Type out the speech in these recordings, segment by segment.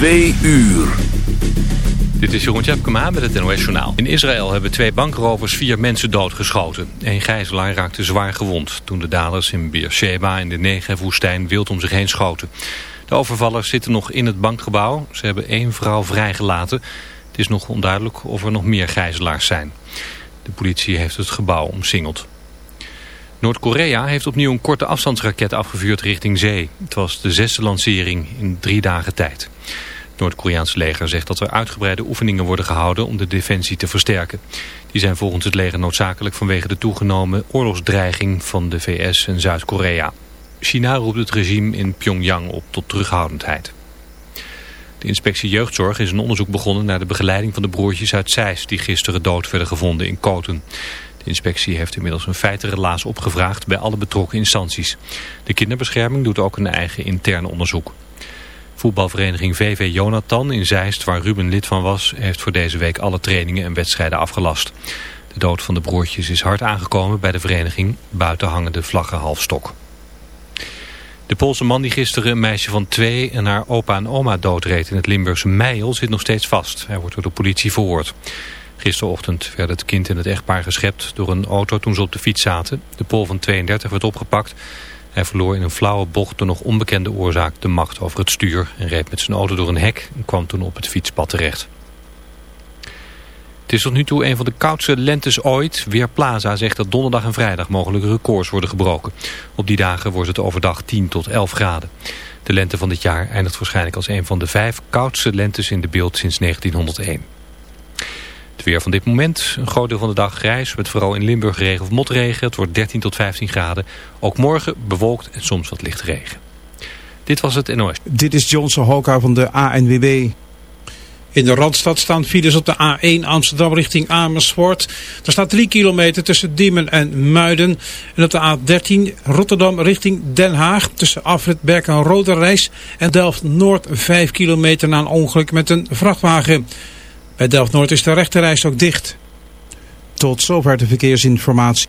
Twee uur. Dit is Jeroen Tjepkema met het NOS Journaal. In Israël hebben twee bankrovers vier mensen doodgeschoten. Een gijzelaar raakte zwaar gewond toen de daders in Beersheba in de Negev-woestijn wild om zich heen schoten. De overvallers zitten nog in het bankgebouw. Ze hebben één vrouw vrijgelaten. Het is nog onduidelijk of er nog meer gijzelaars zijn. De politie heeft het gebouw omsingeld. Noord-Korea heeft opnieuw een korte afstandsraket afgevuurd richting zee. Het was de zesde lancering in drie dagen tijd. Het Noord-Koreaanse leger zegt dat er uitgebreide oefeningen worden gehouden om de defensie te versterken. Die zijn volgens het leger noodzakelijk vanwege de toegenomen oorlogsdreiging van de VS en Zuid-Korea. China roept het regime in Pyongyang op tot terughoudendheid. De inspectie jeugdzorg is een onderzoek begonnen naar de begeleiding van de broertjes uit Zeist... die gisteren dood werden gevonden in Koten. De inspectie heeft inmiddels een feitenrelaas opgevraagd bij alle betrokken instanties. De kinderbescherming doet ook een eigen interne onderzoek. Voetbalvereniging VV Jonathan in Zeist, waar Ruben lid van was... heeft voor deze week alle trainingen en wedstrijden afgelast. De dood van de broertjes is hard aangekomen bij de vereniging. Buiten hangen de vlaggen halfstok. De Poolse man die gisteren een meisje van twee en haar opa en oma doodreed in het Limburgse Meijel zit nog steeds vast. Hij wordt door de politie verhoord. Gisterochtend werd het kind en het echtpaar geschept door een auto toen ze op de fiets zaten. De Pool van 32 werd opgepakt. Hij verloor in een flauwe bocht door nog onbekende oorzaak de macht over het stuur... en reed met zijn auto door een hek en kwam toen op het fietspad terecht. Het is tot nu toe een van de koudste lentes ooit. Weerplaza zegt dat donderdag en vrijdag mogelijk records worden gebroken. Op die dagen wordt het overdag 10 tot 11 graden. De lente van dit jaar eindigt waarschijnlijk als een van de vijf koudste lentes in de beeld sinds 1901. Het weer van dit moment, een groot deel van de dag grijs, met vooral in Limburg regen of motregen. Het wordt 13 tot 15 graden. Ook morgen bewolkt en soms wat lichte regen. Dit was het NOS. Dit is Johnson Hoka van de ANWB. In de Randstad staan files op de A1 Amsterdam richting Amersfoort. Er staat 3 kilometer tussen Diemen en Muiden. En op de A13 Rotterdam richting Den Haag tussen Afrit Berk en Roderijs en Delft-Noord 5 kilometer na een ongeluk met een vrachtwagen. Bij Delft-Noord is de rechterreis ook dicht. Tot zover de verkeersinformatie.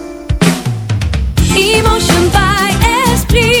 Emotion by Esprit.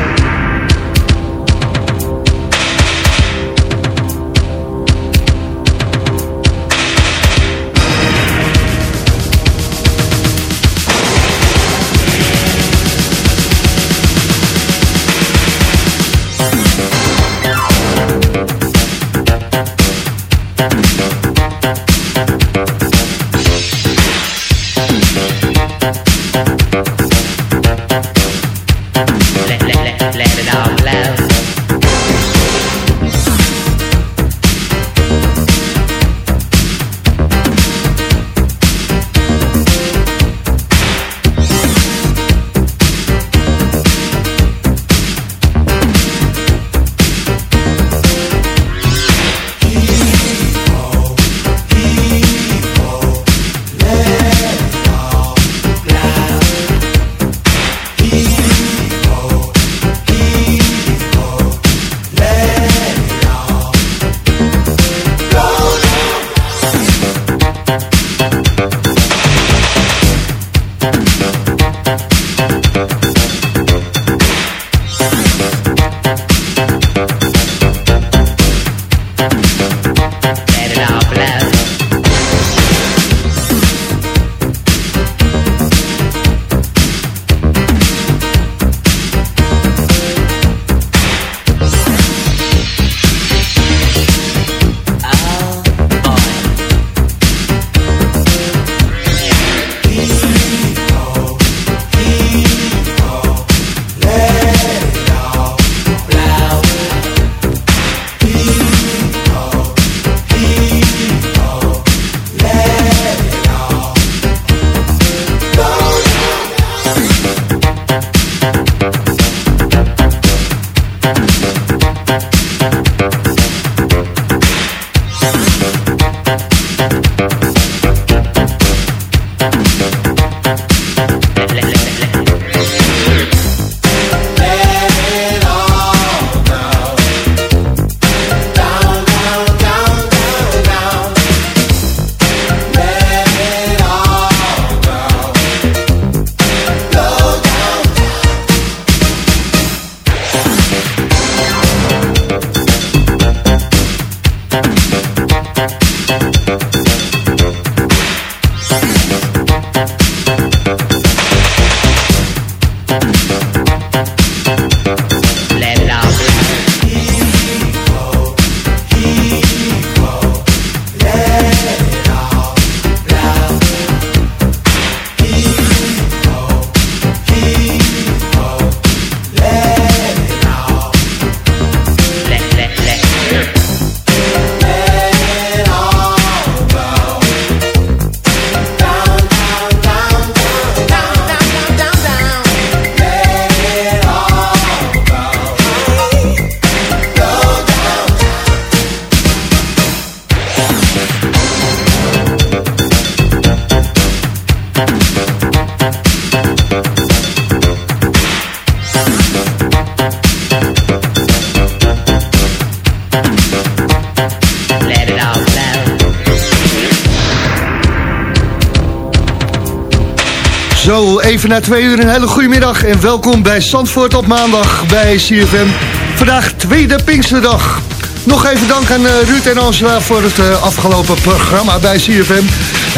even na twee uur een hele goede middag en welkom bij Zandvoort op maandag bij CFM. Vandaag tweede Pinksterdag. Nog even dank aan uh, Ruud en Angela voor het uh, afgelopen programma bij CFM.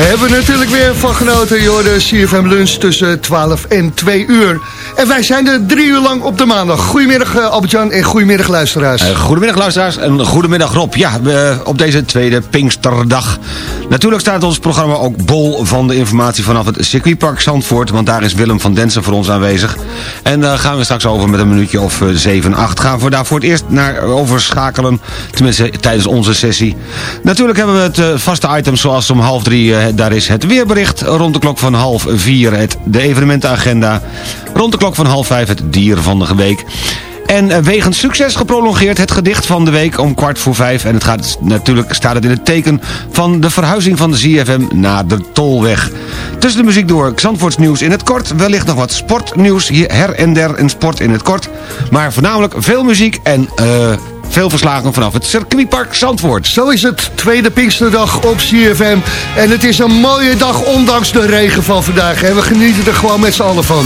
Hebben we natuurlijk weer van genoten, joh, de CFM lunch tussen 12 en 2 uur. En wij zijn er drie uur lang op de maandag. Goedemiddag uh, Albert-Jan en goedemiddag luisteraars. goedemiddag luisteraars en goedemiddag Rob. Ja, op deze tweede Pinksterdag. Natuurlijk staat ons programma ook bol van de informatie vanaf het circuitpark Zandvoort. Want daar is Willem van Densen voor ons aanwezig. En daar gaan we straks over met een minuutje of 7, 8. Gaan we daar voor het eerst naar overschakelen. Tenminste, tijdens onze sessie. Natuurlijk hebben we het vaste items zoals om half drie. daar is het weerbericht. Rond de klok van half vier het, de evenementenagenda. Rond de klok van half vijf het dier van de week. En wegens succes geprolongeerd het gedicht van de week om kwart voor vijf. En het gaat natuurlijk staat het in het teken van de verhuizing van de ZFM naar de Tolweg. Tussen de muziek door Zandvoorts nieuws in het kort. Wellicht nog wat sportnieuws hier her en der en sport in het kort. Maar voornamelijk veel muziek en... Uh, veel verslagen vanaf het circuitpark Zandvoort. Zo is het, tweede Pinksterdag op CFM. En het is een mooie dag, ondanks de regen van vandaag. En we genieten er gewoon met z'n allen van.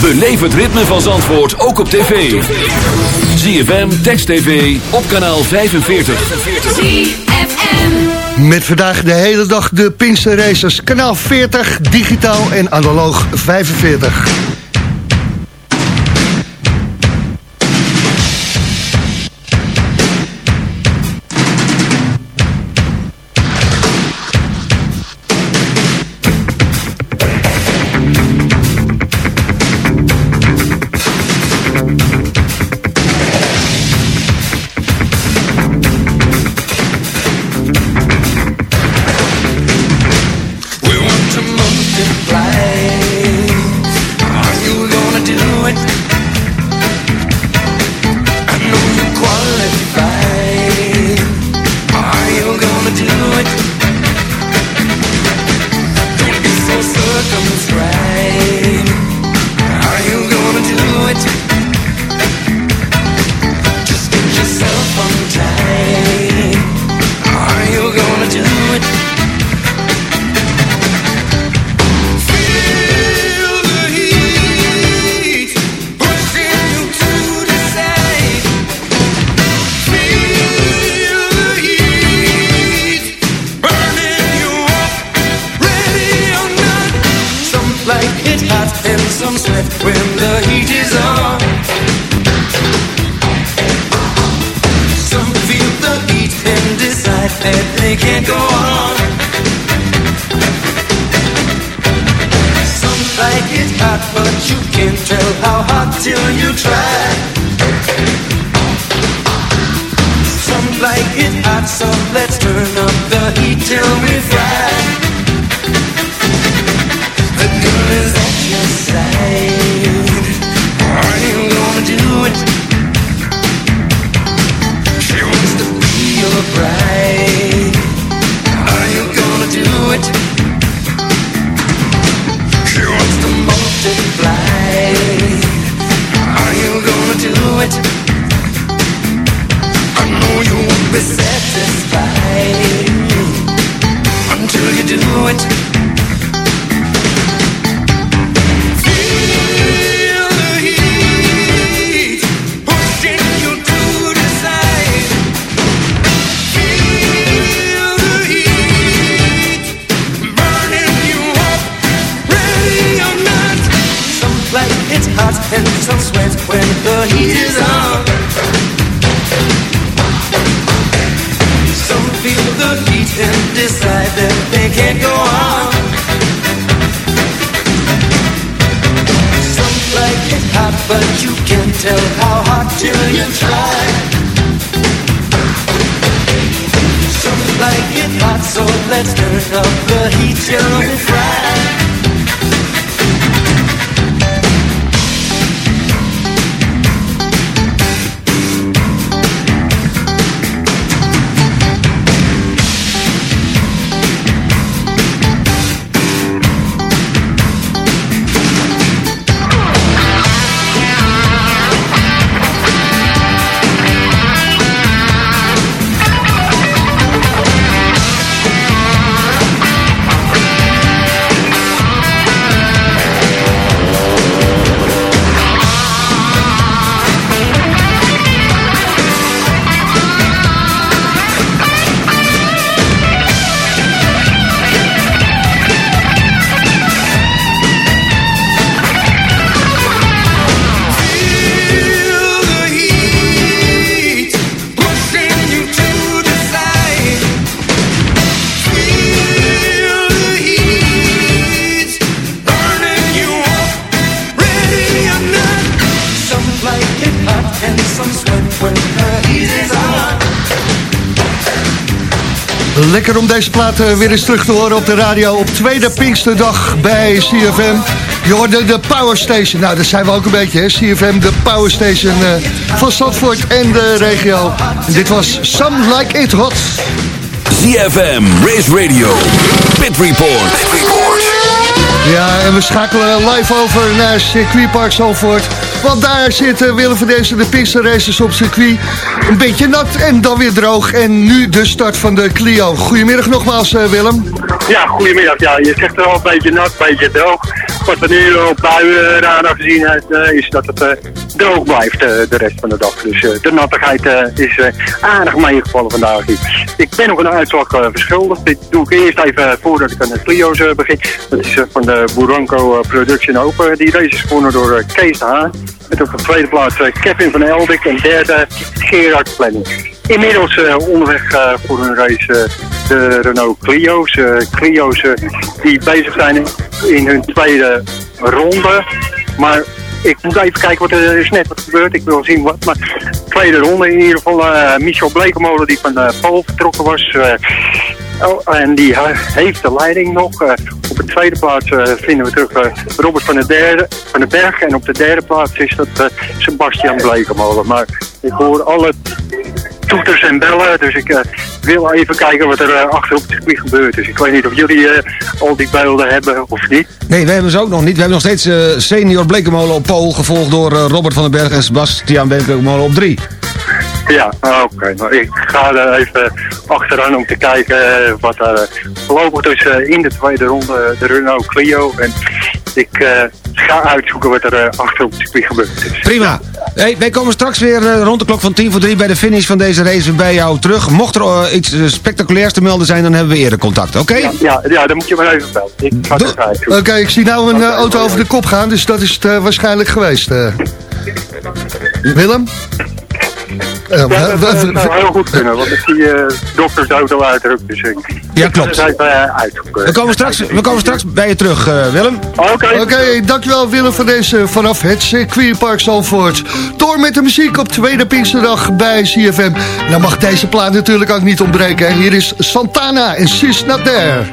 Beleef het ritme van Zandvoort ook op tv. ZFM, Text TV, op kanaal 45. ZFM. Met vandaag de hele dag de Pinkster Racers. Kanaal 40, digitaal en analoog 45. can't go Eh, weer eens terug te horen op de radio op tweede Pinksterdag bij CFM. Je hoorde de Power Station. Nou, dat zijn we ook een beetje, hè? CFM, de Power Station eh, van Stadvoort en de regio. En dit was Some Like It Hot. CFM, Race Radio, Pit Report. Pit Report. Ja, en we schakelen live over naar Circuit Park Zalvoort want daar zitten Willem van deze de piste races op circuit. Een beetje nat en dan weer droog. En nu de start van de Clio. Goedemiddag nogmaals, eh, Willem. Ja, goedemiddag. Ja, je zegt er al een beetje nat, een beetje droog. Wat we nu op buienradar gezien hebben, eh, is dat het eh, droog blijft eh, de rest van de dag. Dus eh, de nattigheid eh, is aardig meegevallen vandaag. Ik ben nog een uitslag verschuldigd. Dit doe ik eerst even voordat ik aan de Clio's begin. Dat is van de Buranco Production Open. Die race is gewonnen door Kees de Haan. Met op de tweede plaats Kevin van Eldik en derde Gerard Planning. Inmiddels onderweg voor een race de Renault Clio's. Clio's die bezig zijn in hun tweede ronde. Maar ik moet even kijken wat er is net wat gebeurd. Ik wil zien wat. Maar tweede ronde in ieder geval. eh, Michel Blekemolen die van uh, Pool vertrokken was. eh, oh, en die eh, heeft de leiding nog. Eh, op de tweede plaats eh, vinden we terug eh, Robert van, de derde, van den Berg. En op de derde plaats is dat eh, Sebastian Blekemolen. Maar ik hoor alle toeters en bellen. Dus ik eh, wil even kijken wat er eh, achter op het circuit gebeurt. Dus ik weet niet of jullie eh, al die beelden hebben of niet. Nee, we hebben ze ook nog niet. We hebben nog steeds senior Blekemolen op pol, gevolgd door Robert van den Berg en Sebastian Blekemolen op drie. Ja, oké. Nou, ik ga er even achteraan om te kijken eh, wat er eh, voorlopig dus eh, in de tweede ronde de Renault Clio. En ik eh, ga uitzoeken wat er eh, achter op het circuit gebeurt. Dus, Prima. Hey, wij komen straks weer eh, rond de klok van 10 voor 3 bij de finish van deze race bij jou terug. Mocht er eh, iets eh, spectaculairs te melden zijn, dan hebben we eerder contact, oké? ja, ja, ja, dan moet je maar even bellen. Ik ga het uitzoeken. Oké, ik zie nou een eh, auto over de kop gaan, dus dat is het eh, waarschijnlijk geweest. eh. Willem? Eh, Ja, dat zou heel goed kunnen, want ik zie eh doktersauto uitdrukt. Dus ik Ja, klopt. eh, uitzoeken. We komen straks, we komen straks bij je terug, eh, Willem. Oké. Oké, dankjewel Willem van deze vanaf het circuitpark Zandvoort. Door met de muziek op tweede Pinksterdag bij CFM. Dan mag deze plaat natuurlijk ook niet ontbreken. Hier is Santana en She's Not There.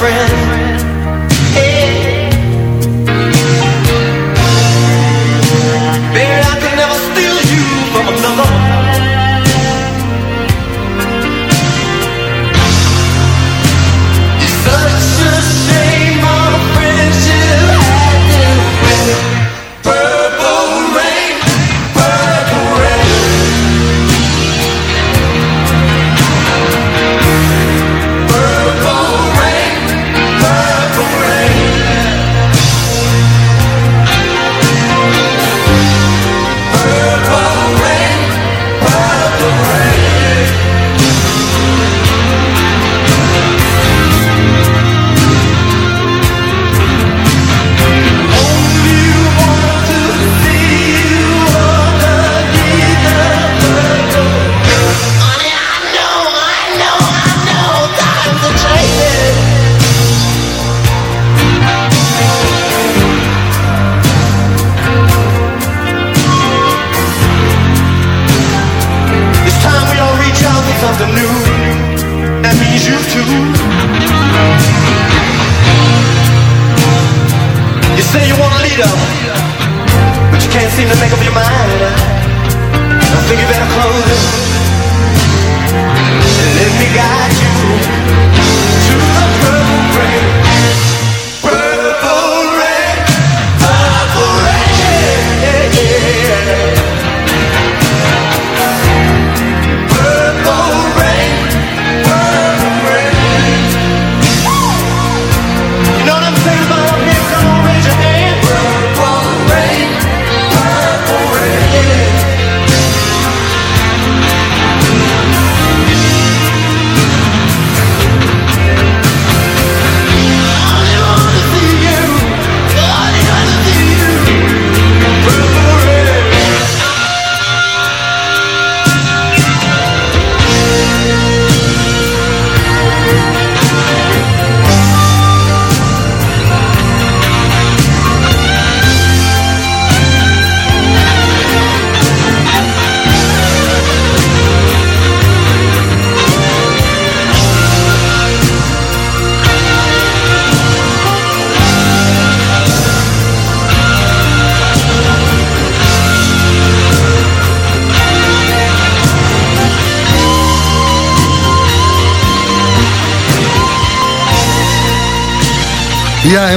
Friend.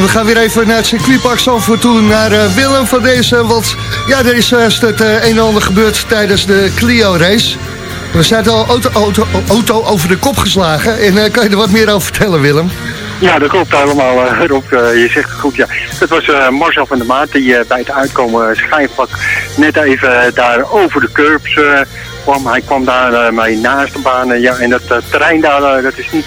We gaan weer even naar het circuitpark Zandvoort toe, naar eh, Willem van deze. Want ja, er is uh, het uh, een en ander gebeurd tijdens de Clio-race. We zijn al auto, auto, over de kop geslagen. En kan je er wat meer over vertellen, Willem? Ja, dat klopt helemaal, uh, Rob. Je zegt het goed, ja. Het was Marcel van der Maat die bij het uitkomen schijnvlak net even daar over de curbs kwam. Hij kwam daar mee naast de baan. ja, en dat terrein daar, dat is niet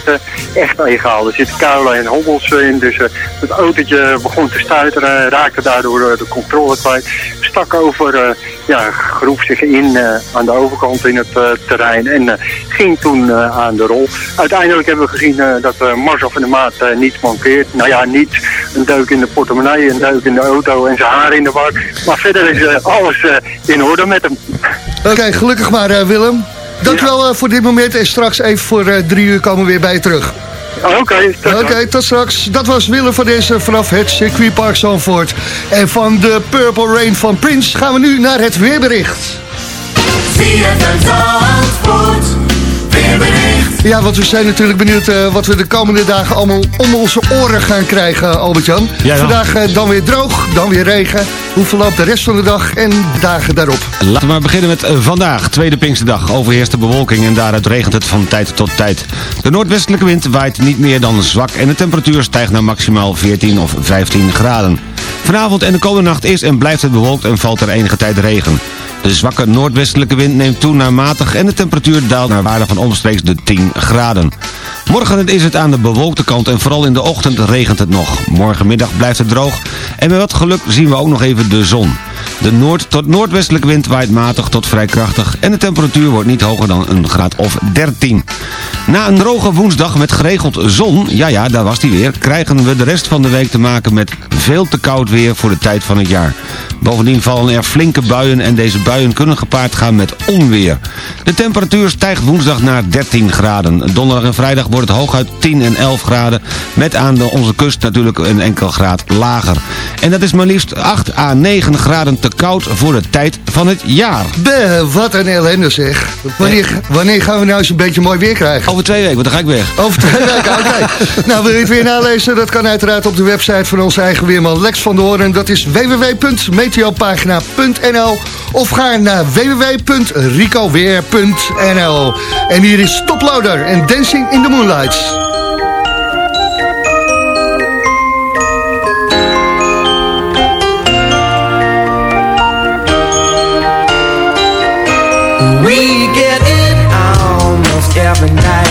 echt egaal. Er zitten kuilen en hobbels in. Dus het autootje begon te stuiteren, raakte daardoor de controle kwijt. Stak over, ja, groef zich in aan de overkant in het terrein. En ging toen aan de rol. Uiteindelijk hebben we gezien dat Marcel van der Maat niet mankeert. Nou ja, niet een deuk in de portemonnee, een deuk in de auto en zijn haar in de war. Maar verder is alles in orde met hem. Oké, gelukkig maar Willem. Dankjewel eh, voor dit moment. En straks even voor eh, drie uur komen we weer bij je terug. Oké, tot Oké, dan. tot straks. Dat was Willem van deze vanaf het circuitpark Zandvoort. En van de Purple Rain van Prince gaan we nu naar het weerbericht. Ja, want we zijn natuurlijk benieuwd eh, wat we de komende dagen allemaal om onze oren gaan krijgen, Albert-Jan. Ja, ja. Vandaag eh, dan weer droog, dan weer regen. Hoe verloopt de rest van de dag en dagen daarop? Laten we maar beginnen met eh, vandaag, tweede Pinksterdag. Overheerst de bewolking en daaruit regent het van tijd tot tijd. De noordwestelijke wind waait niet meer dan zwak en de temperatuur stijgt naar maximaal 14 of 15 graden. Vanavond en de komende nacht is en blijft het bewolkt en valt er enige tijd regen. De zwakke noordwestelijke wind neemt toe naar matig en de temperatuur daalt naar waarde van omstreeks de 10 graden. Morgen is het aan de bewolkte kant en vooral in de ochtend regent het nog. Morgenmiddag blijft het droog en met wat geluk zien we ook nog even de zon. De noord- tot noordwestelijke wind waait matig tot vrij krachtig en de temperatuur wordt niet hoger dan een graad of 13. Na een droge woensdag met geregeld zon, ja ja, daar was die weer, krijgen we de rest van de week te maken met veel te koud weer voor de tijd van het jaar. Bovendien vallen er flinke buien en deze buien kunnen gepaard gaan met onweer. De temperatuur stijgt woensdag naar 13 graden. Donderdag en vrijdag wordt het hooguit 10 en 11 graden. Met aan onze kust natuurlijk een enkel graad lager. En dat is maar liefst 8 à 9 graden te koud voor de tijd van het jaar. Beh, wat een ellende zeg. Wanneer, wanneer gaan we nou eens een beetje mooi weer krijgen? Over twee weken, want dan ga ik weg. Over twee weken, oké. Nou, wil je het weer nalezen? Dat kan uiteraard op de website van onze eigen weerman Lex van de Hoorn. Dat is www.meteopagina.nl of ga naar www.ricoweer.nl En hier is Toploader en Dancing in the Moonlights. Every night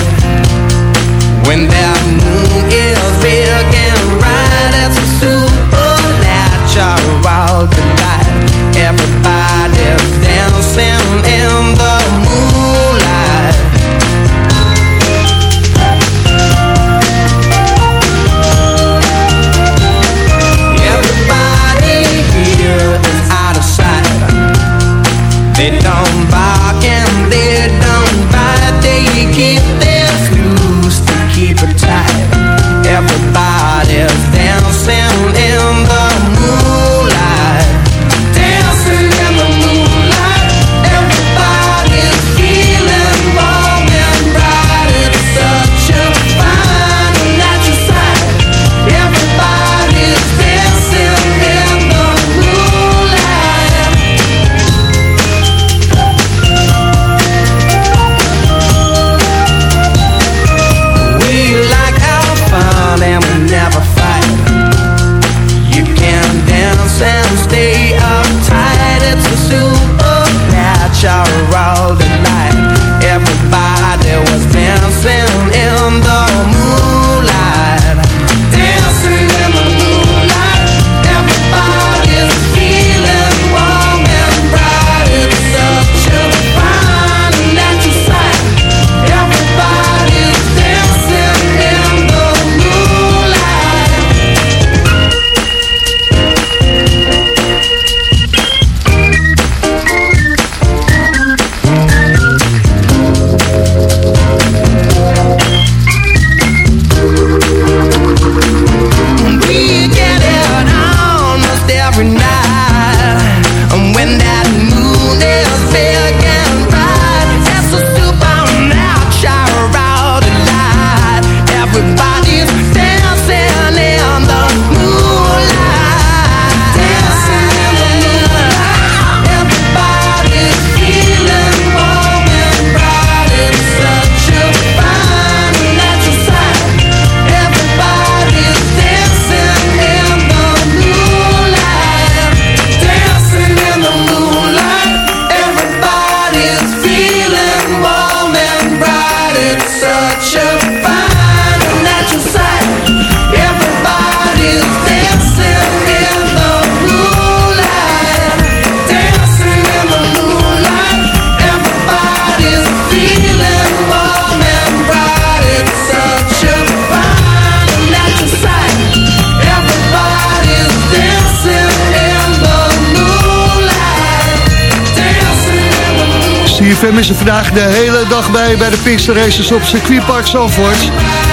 CFM is er vandaag de hele dag bij bij de Pinkster Races op circuitpark Zandvoort.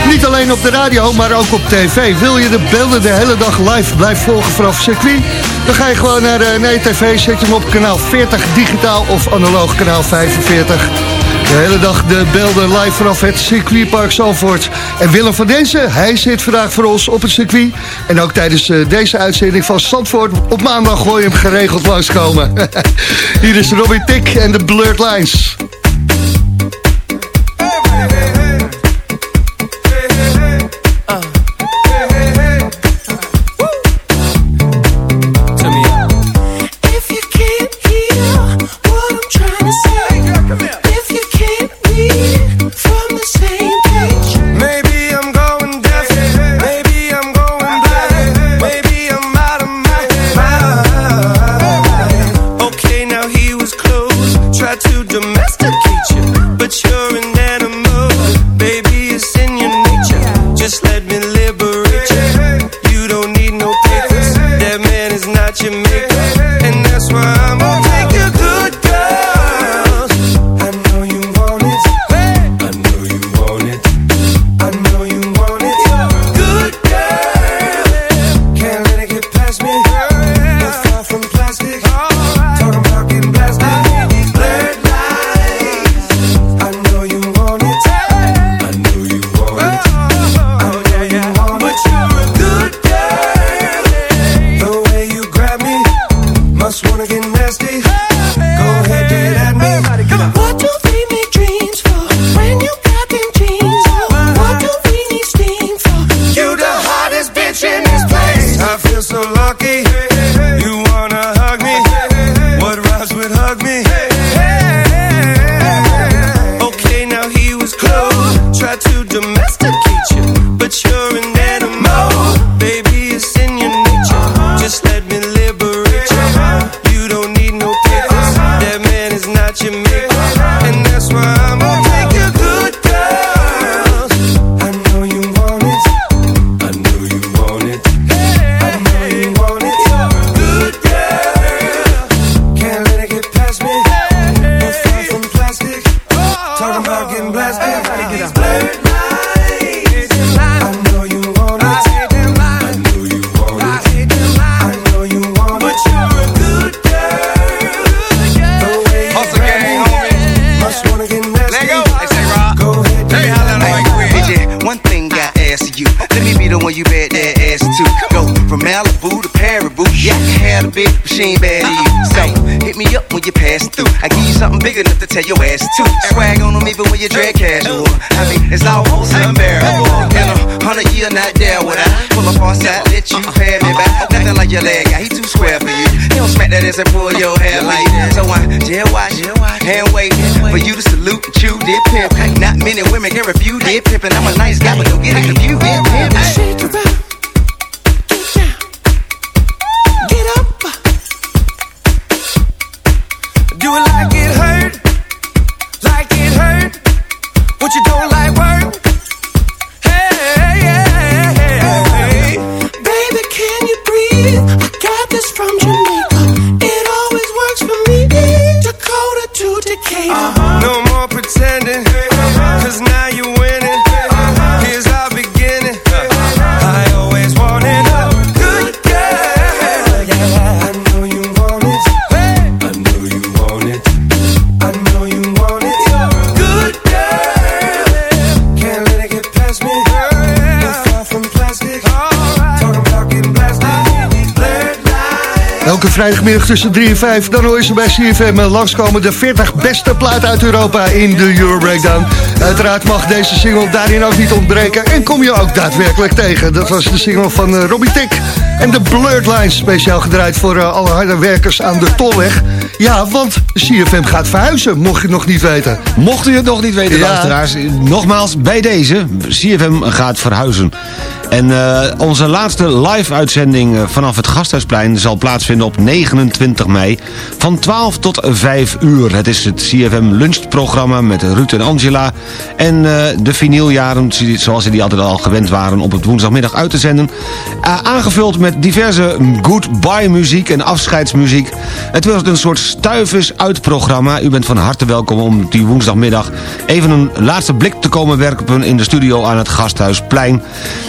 Niet alleen op de radio, maar ook op tv. Wil je de beelden de hele dag live blijven volgen vanaf circuit? Dan ga je gewoon naar, uh, naar tv, zet je hem op kanaal 40 digitaal of analoog kanaal 45. De hele dag de beelden live vanaf het circuitpark Zandvoort. En Willem van Densen, hij zit vandaag voor ons op het circuit. En ook tijdens uh, deze uitzending van Zandvoort op maandag gooi je hem geregeld langskomen. Hier is Robbie Tick en de Blurred Lines. Tell your ass to. Swag on them even when you drag casual. I mean, it's almost unbearable. In a hundred year, not there would I pull up on side, let you pay me back. Nothing like your leg guy, he too square for you. He don't smack that ass and pull your hair like that. So I jail watch, hand wait for you to salute and chew dip pimp. Not many women can refuse dip pimping. I'm a nice guy, but don't get it confused. Dip pimping. Shake it up. Get down. Get up. Do it like it hurt. What you don't like work. Hey, hey, hey. Baby, can you breathe? I got this from Jamaica. It always works for me. Dakota to Decatur. No more Elke vrijdagmiddag tussen 3 en 5, dan hoor je ze bij CFM langskomen. De 40 beste plaat uit Europa in de Euro Breakdown. Uiteraard mag deze single daarin ook niet ontbreken. En kom je ook daadwerkelijk tegen. Dat was de single van eh, Robbie Tick. En de Blurred Lines, speciaal gedraaid voor eh, alle harde werkers aan de Tolweg. Ja, want CFM gaat verhuizen, mocht je het nog niet weten. Mocht u het nog niet weten, Ja. luisteraars, nogmaals bij deze, CFM gaat verhuizen. En eh, onze laatste live-uitzending eh, vanaf het Gasthuisplein zal plaatsvinden op 29 mei van 12 tot 5 uur. Het is het CFM lunchprogramma met Ruud en Angela en de vinyljaren zoals ze die altijd al gewend waren op het woensdagmiddag uit te zenden. Aangevuld met diverse goodbye muziek en afscheidsmuziek. Het wordt een soort stuivers uitprogramma. U bent van harte welkom om die woensdagmiddag even een laatste blik te komen werpen in de studio aan het Gasthuisplein.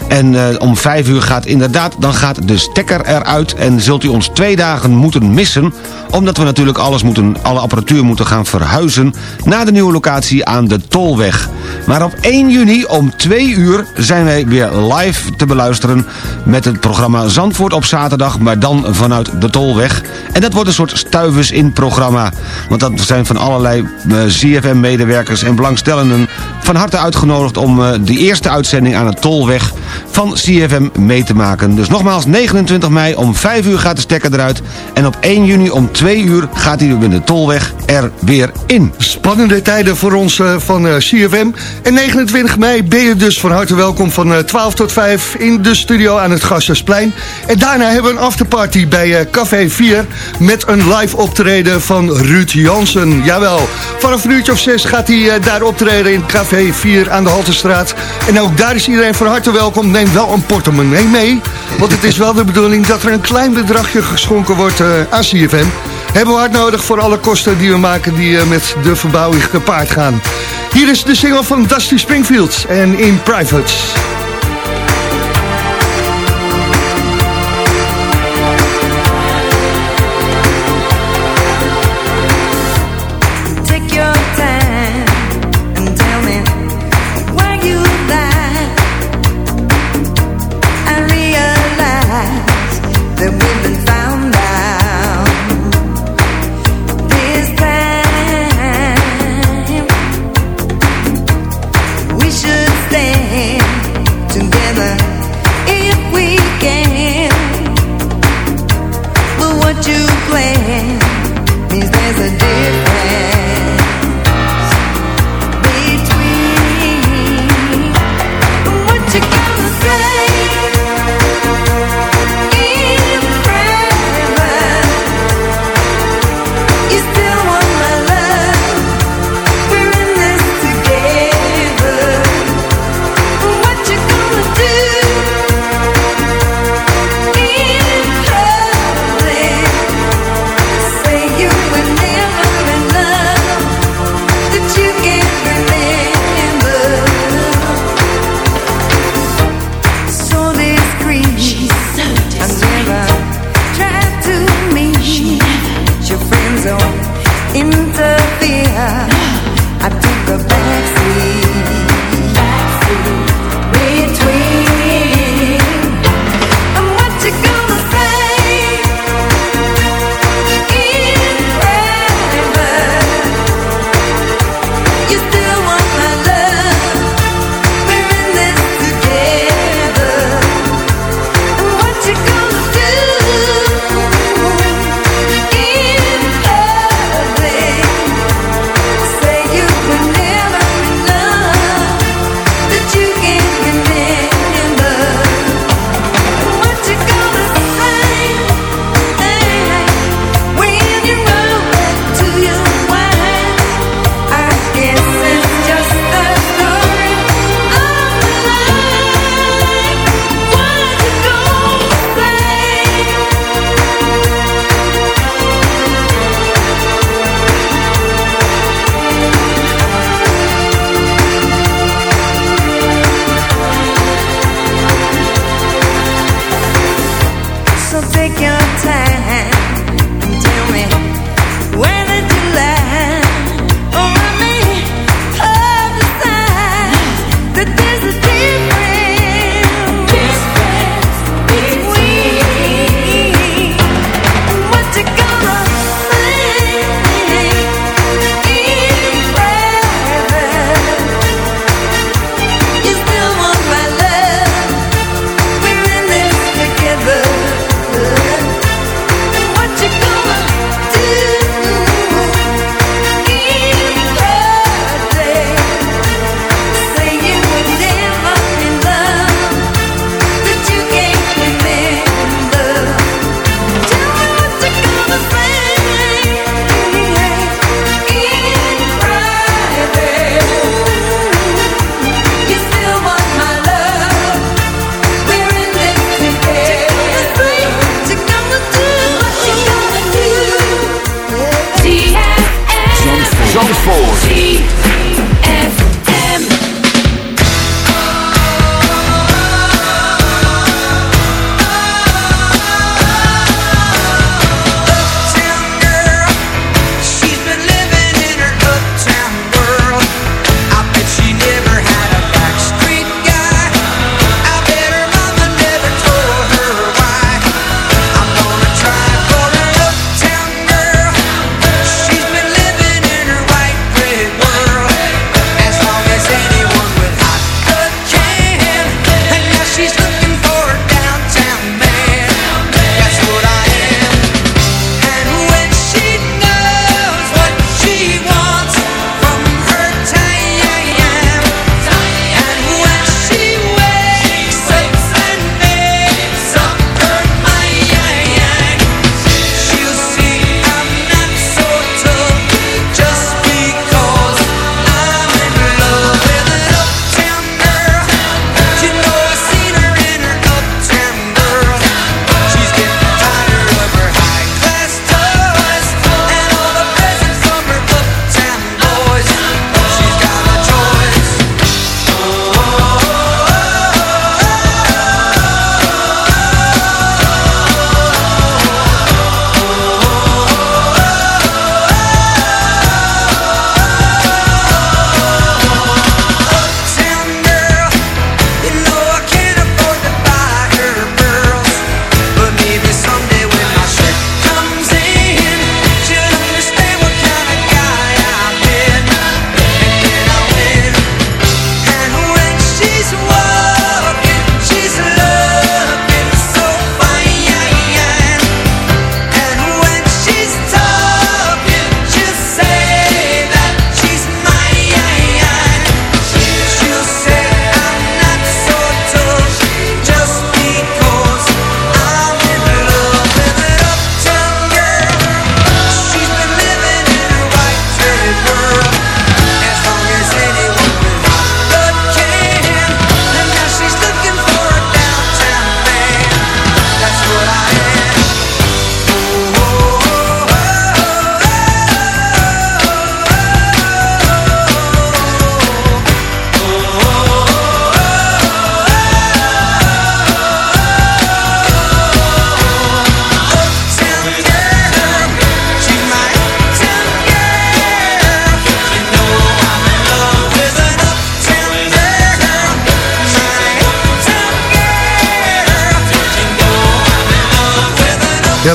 En uh, om vijf uur gaat inderdaad, dan gaat de stekker eruit en zult u ons twee dagen moeten missen. Omdat we natuurlijk alles moeten, alle apparatuur moeten gaan verhuizen naar de nieuwe locatie aan de Tolweg. Maar op 1 juni om 2 uur zijn wij weer live te beluisteren met het programma Zandvoort op zaterdag, maar dan vanuit de Tolweg. En dat wordt een soort stuivers in programma. Want dat zijn van allerlei uh, ZFM-medewerkers en belangstellenden van harte uitgenodigd om uh, de eerste uitzending aan de Tolweg van CFM mee te maken. Dus nogmaals, 29 mei om 5 uur gaat de stekker eruit. En op 1 juni om 2 uur gaat hij weer de Tolweg er weer in. Spannende tijden voor ons uh, van CFM. En 29 mei ben je dus van harte welkom van uh, 12 tot 5 in de studio aan het Gasthuisplein. En daarna hebben we een afterparty bij Café 4 met een live optreden van Ruud Jansen. Jawel, vanaf een uurtje of 6 gaat hij daar optreden in Café 4 aan de Haltestraat. En ook daar is iedereen van harte welkom. Neem wel een portemonnee mee. Want het is wel de bedoeling dat er een klein bedragje geschonken wordt uh, aan CFM. Hebben we hard nodig voor alle kosten die we maken die met de verbouwing gepaard gaan. Hier is de single van Dusty Springfield en In Private.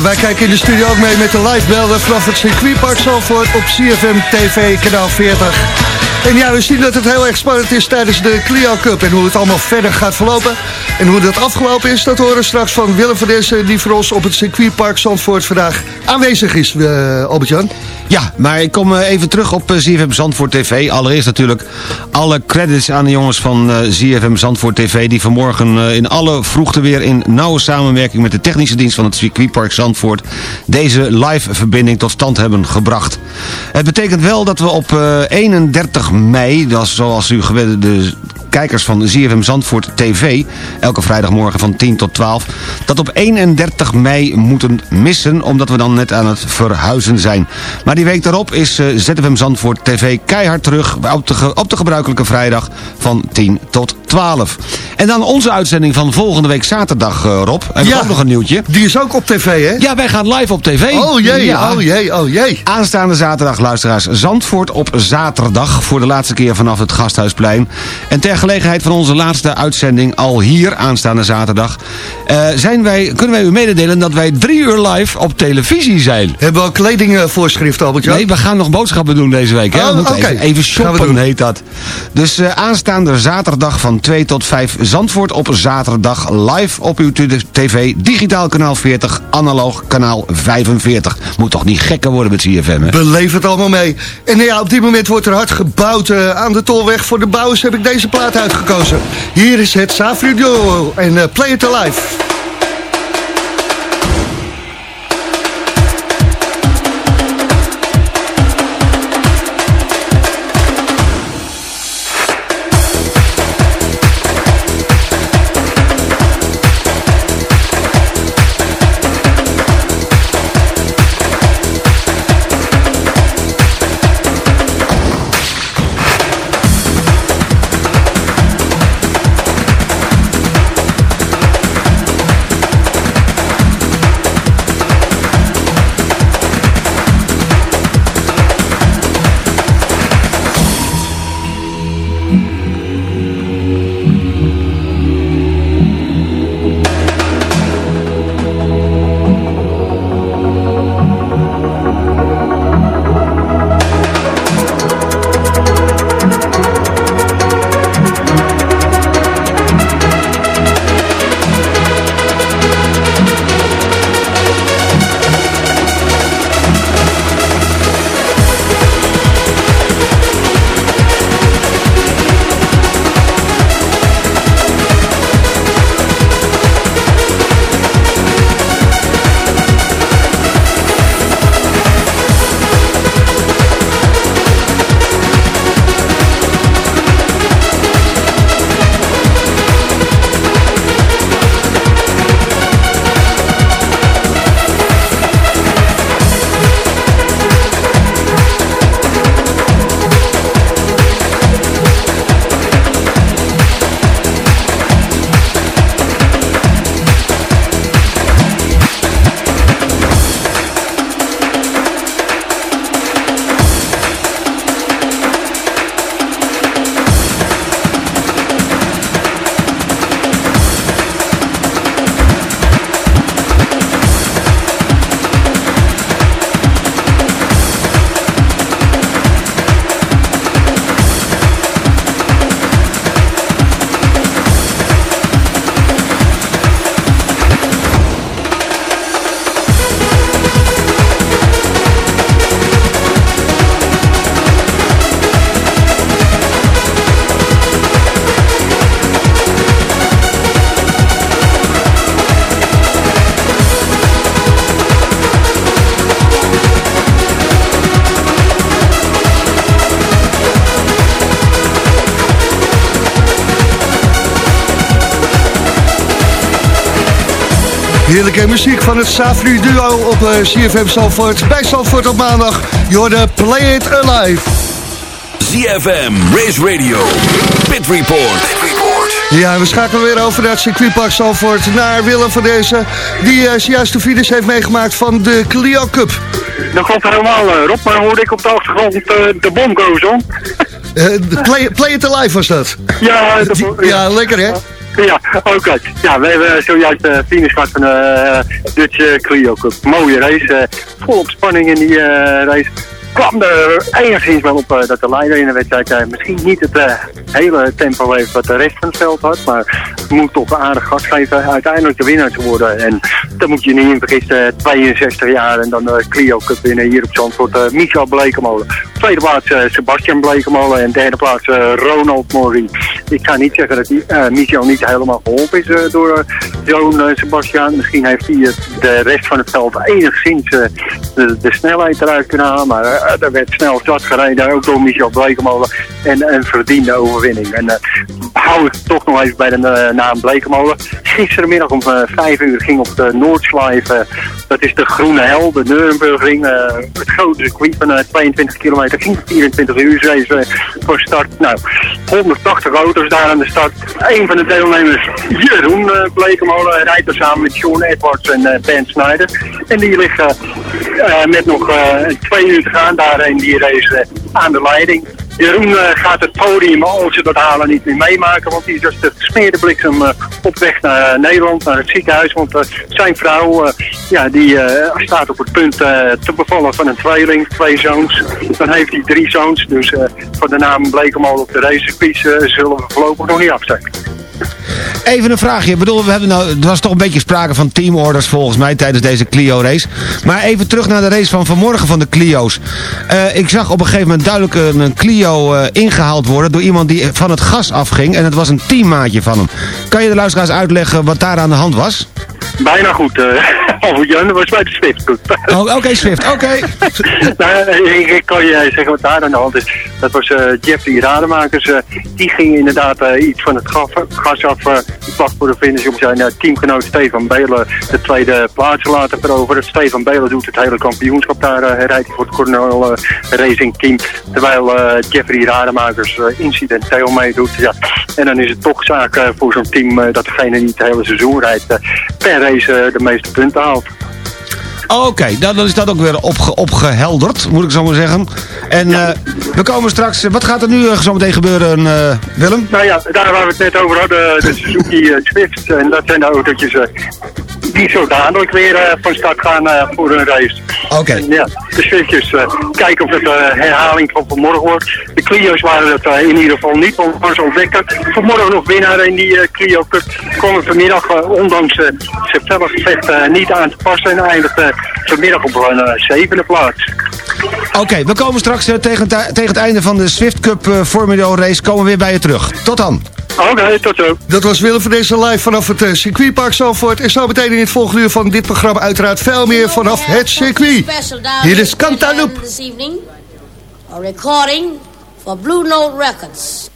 Wij kijken in de studio ook mee met de live belden vanaf het circuitpark Zalvoort op CFM TV kanaal 40. En ja, we zien dat het heel erg spannend is tijdens de Clio Cup. En hoe het allemaal verder gaat verlopen. En hoe dat afgelopen is, dat horen we straks van Willem van Dessen... die voor ons op het circuitpark Zandvoort vandaag aanwezig is, uh, Albert-Jan. Ja, maar ik kom eh, even terug op ZFM Zandvoort TV. Allereerst natuurlijk alle credits aan de jongens van ZFM Zandvoort TV... die vanmorgen in alle vroegte weer in nauwe samenwerking... met de technische dienst van het circuitpark Zandvoort... deze live verbinding tot stand hebben gebracht. Het betekent wel dat we op 31 mei, dat is zoals u gewend de kijkers van ZFM Zandvoort TV... elke vrijdagmorgen van 10 tot 12... dat op 31 mei moeten missen... omdat we dan net aan het verhuizen zijn. Maar die week daarop is uh, ZFM Zandvoort TV keihard terug... Op de, op de gebruikelijke vrijdag van 10 tot 12. En dan onze uitzending van volgende week zaterdag, uh, Rob. En ja, ook nog een nieuwtje. Die is ook op tv, hè? Ja, wij gaan live op tv. Oh jee, ja. oh jee, oh jee. Aanstaande zaterdag, luisteraars. Zandvoort op zaterdag. Voor de laatste keer vanaf het Gasthuisplein. En ter gelegenheid van onze laatste uitzending al hier aanstaande zaterdag... Uh, zijn wij, kunnen wij u mededelen dat wij drie uur live op televisie zijn. Hebben we al kledingvoorschriften, Albert Nee, we gaan nog boodschappen doen deze week. Hè? Oh, okay. even, even shoppen heet dat. Dus uh, aanstaande zaterdag van 2 tot 5 Zandvoort op zaterdag live op uw tv. Digitaal kanaal 40, analoog kanaal 45. Moet toch niet gekker worden met CFM, hè? Beleef het allemaal mee. En ja, op dit moment wordt er hard gebouwd uh, aan de tolweg. Voor de bouwers heb ik deze plaat uitgekozen. Hier is het Safri Duo en uh, Play It Alive. Van het Safri Duo op uh, CFM Salford. Bij Salford op maandag. Je hoorde Play It Alive. CFM, Race Radio, Pit Report. Ja, we schakelen weer over naar het circuitpark Salford. Naar Willem van deze, die uh, zojuist de finish heeft meegemaakt van de Clio Cup. Dat klopt helemaal, uh, Rob. Maar hoorde ik op de achtergrond uh, de bom goes on. play, play It Alive was dat. Ja, ja lekker hè? Ja, oké. Ja, we hebben zojuist de finish gehad van de Dutch eh, Clio Cup. Mooie race. eh, volop spanning in die eh, race. kwam er enigszins wel op eh, dat de leider in de wedstrijd eh, misschien niet het eh, hele tempo heeft wat de rest van het veld had. Maar moet toch aardig gas geven uiteindelijk de winnaar te worden. En dan moet je niet in vergissen, 62 jaar en dan de Clio Cup winnen hier op Zandvoort. eh Michel Blekemolen. Tweede plaats eh, Sebastian Blekemolen en derde plaats eh, Ronald Mori. Ik ga niet zeggen dat die, eh, Michel niet helemaal geholpen is door zo'n Sebastian. Misschien heeft hij de rest van het veld enigszins de, de snelheid eruit kunnen halen. Maar er werd snel zat gereden, ook door Michel Blekemolen. En een verdiende overwinning. En hou ik toch nog even bij de naam Blekemolen. Gisterenmiddag om vijf uur ging op de Noordslijf, dat is de Groene Hel, de Nürburgring, eh, het grote circuit van eh, 22 kilometer, ging 24 uur eh, voor start. Nou, 180 auto's daar aan de start. Een van de deelnemers, Jeroen uh, Blekemolen, rijdt er samen met Sean Edwards en eh, Ben Snyder. En die liggen eh, met nog eh, twee uur te gaan daar in die race eh, aan de leiding. Jeroen eh, gaat het podium, als dat halen, niet meer meemaken. Want die is dus de gesmeerde bliksem eh, op weg naar eh, Nederland, naar het ziekenhuis. Want zijn vrouw, ja, die staat op het punt te bevallen van een tweeling, twee zoons. Dan heeft hij drie zoons. Dus van de naam Blekemolen op de racecircuits eh, zullen we voorlopig nog niet afsteken. Even een vraagje. Ik bedoel, we hebben nou, er was toch een beetje sprake van teamorders volgens mij tijdens deze Clio-race. Maar even terug naar de race van vanmorgen van de Clio's. Eh, ik zag op een gegeven moment duidelijk een, Clio eh, ingehaald worden door iemand die van het gas afging. En het was een teammaatje van hem. Kan je de luisteraars uitleggen wat daar aan de hand was? Bijna goed. eh over Jan, dat was bij de Swift. Oh, Oké, Swift, oké. nou, ik, ik kan je zeggen wat daar aan de hand is. Dat was eh, Jeffrey Rademakers. eh, die ging inderdaad eh, iets van het gas, gas af. eh vlak voor de finish om zijn eh, teamgenoot Stefan Belen de tweede plaats te laten veroveren. Stefan Belen doet het hele kampioenschap daar. eh, rijdt hij voor het Cornell eh, Racing Team. Terwijl eh, Jeffrey Rademakers eh, incidenteel meedoet. Ja. En dan is het toch zaak eh, voor zo'n team eh, dat degene niet het hele seizoen rijdt. eh, per race eh, de meeste punten Oh. Oké, dan, dan is dat ook weer opge, opgehelderd, moet ik zo maar zeggen. En eh, we komen straks... Wat gaat er nu uh, zo meteen gebeuren, eh, Willem? Nou ja, daar waar we het net over hadden, de Suzuki eh, Swift. En dat zijn de autootjes eh, die zo dadelijk weer eh, van start gaan eh, voor een race. Oké. Ja, de Swiftjes. eh, kijken of het een herhaling van vanmorgen wordt. De Clio's waren het eh, in ieder geval niet, want waren ontdekken. Vanmorgen nog winnaar in die eh, Clio Cup. Komen vanmiddag, eh, ondanks het felle gevecht, eh, niet aan te passen. En eindigt vanmiddag op een eh, zevende plaats. Oké, we komen straks eh, tegen, het- tegen het einde van de Swift Cup uh, Formula race komen we weer bij je terug. Tot dan. Oké, tot zo. Dat was Willem van deze live vanaf het eh, circuitpark Zalvoort. En zo meteen in het volgende uur van dit programma uiteraard veel meer vanaf het circuit. Hier is Cantaloupe. This evening, a recording for Blue Note Records.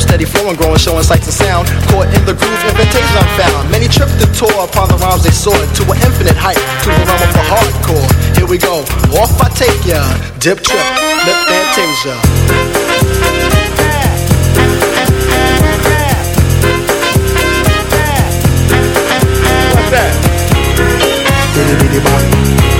Poet. Steady flowing, growing, showing sights and sound. Caught in the groove, invitation I'm found. Many tripped and tore upon the rhymes they soared to an infinite height, to the realm of the hardcore. Here we go, off I take ya. Dip trip, lip fantasia. What's that? Bitty bitty bop.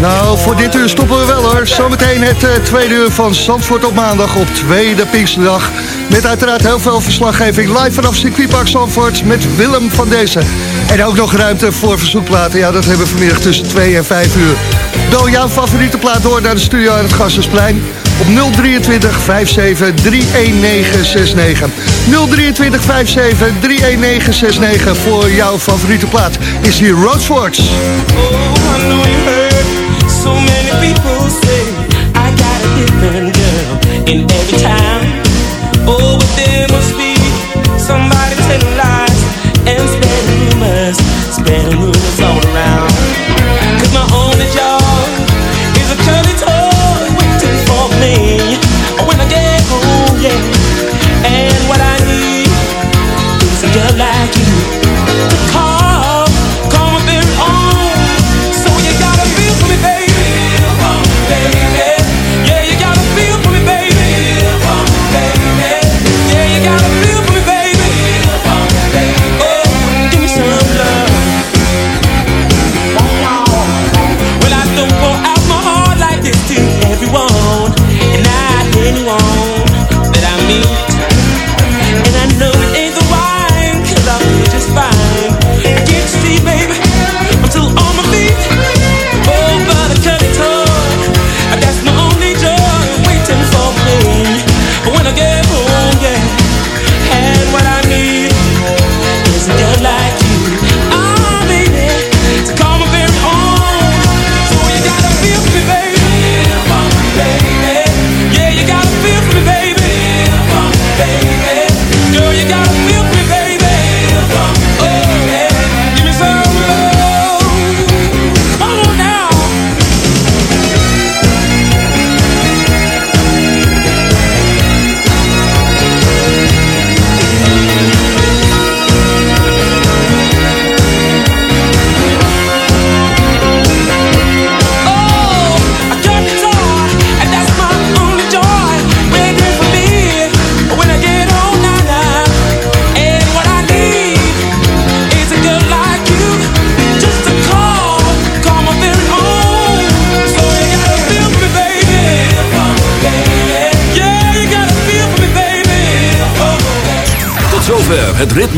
Nou, voor dit uur stoppen we wel hoor. Zometeen het eh, tweede uur van Zandvoort op maandag op tweede Pinksterdag. Met uiteraard heel veel verslaggeving live vanaf circuitpark Zandvoort met Willem van Dezen. En ook nog ruimte voor verzoekplaten. Ja, dat hebben we vanmiddag tussen 2 en 5 uur. Bel jouw favoriete plaat door naar de studio aan het Gassersplein op 023 57 31969. 023 57 31969 voor jouw favoriete plaat. Is hier Roadfords. Oh, I know you heard so many people say I got in every town. Oh, but